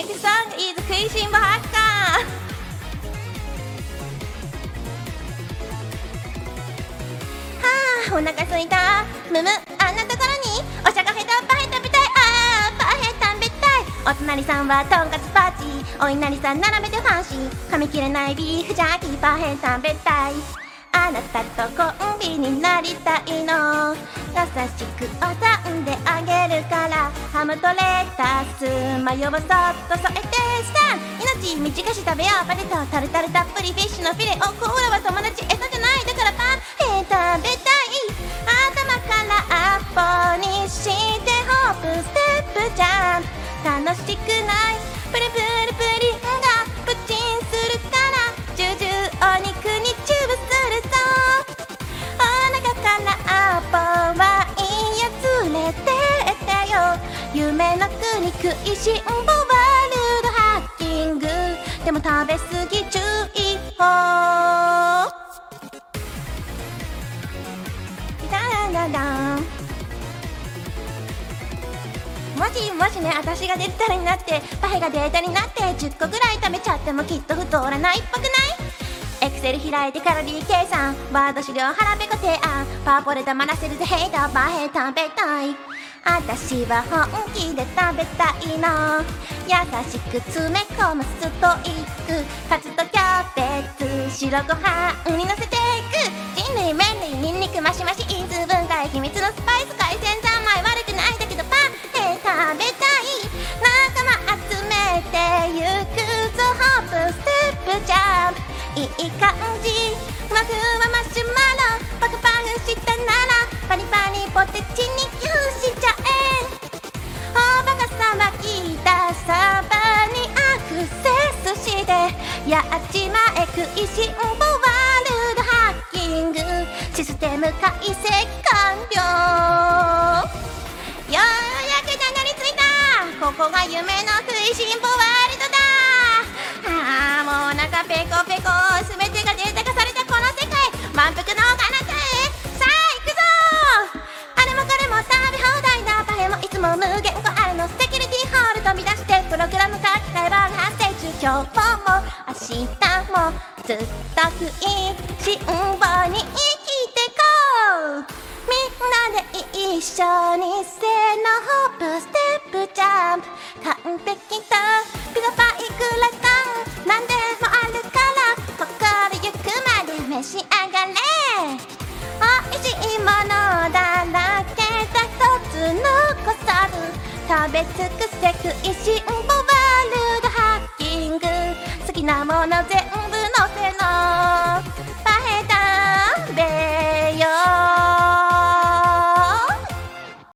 Okay, next song is 食いしん坊ハッカー。はあ、お腹すいた。むむ、あんなところにおしゃがへとパフェ食べたい。あー、パフェ食べたい。お隣さんはとんかつパーティー。お稲荷さん並べてファンシー。噛み切れないビーフジャーキーパフェ食べたい。あなたとコンビになりたいの優しくおさんであげるからハムとレタスマヨをそっと添えてさ命短し食べようパテとタルタルたっぷりフィッシュのフィレオコーラは友達餌じゃないだからパンへ食べたい頭からアッポにしてホープステップジャンプ。楽しくない。プルプルプル夢の国食いしん坊ワールドハッキングでも食べ過ぎ注意報。ダダダンもしもしね私がデータになってパフェがデータになって10個ぐらい食べちゃってもきっと太らないっぽくない。エクセル開いてカロリー計算ワード資料腹ペコ提案パワポで黙らせるぜ。ヘイターパフェ食べたい。私は本気で食べたいの。優しく詰め込むストイック。カツとキャベツ白ご飯にのせていく。人類麺類ニンニクマシマシ因数分解秘密のスパイス海鮮三昧悪くないんだけどパンへ食べたい。仲間集めてゆくぞ。ホープステップジャンプ。いい感じやっちまえ食いしん坊ワールドハッキングシステム解析完了ようやくたどり着い。たここが夢の食いしん坊ワールドだああもうお腹ペコペコ全てがデータ化されたこの世界。満腹の彼方へさあ行くぞ。あれもこれも食べ放題だパフェもいつも無限個あるのセキュリティホール飛び出してプログラム書き換え版発生中今日も明日もずっと食いしん坊に生きてこうみんなで一緒にせーのホープステップジャンプ。完璧だピザパイクラタンなんでもあるから。心ゆくまで召し上がれ美味しいものだらけだ一つ残さず食べ尽くせ食いしん坊なものぜ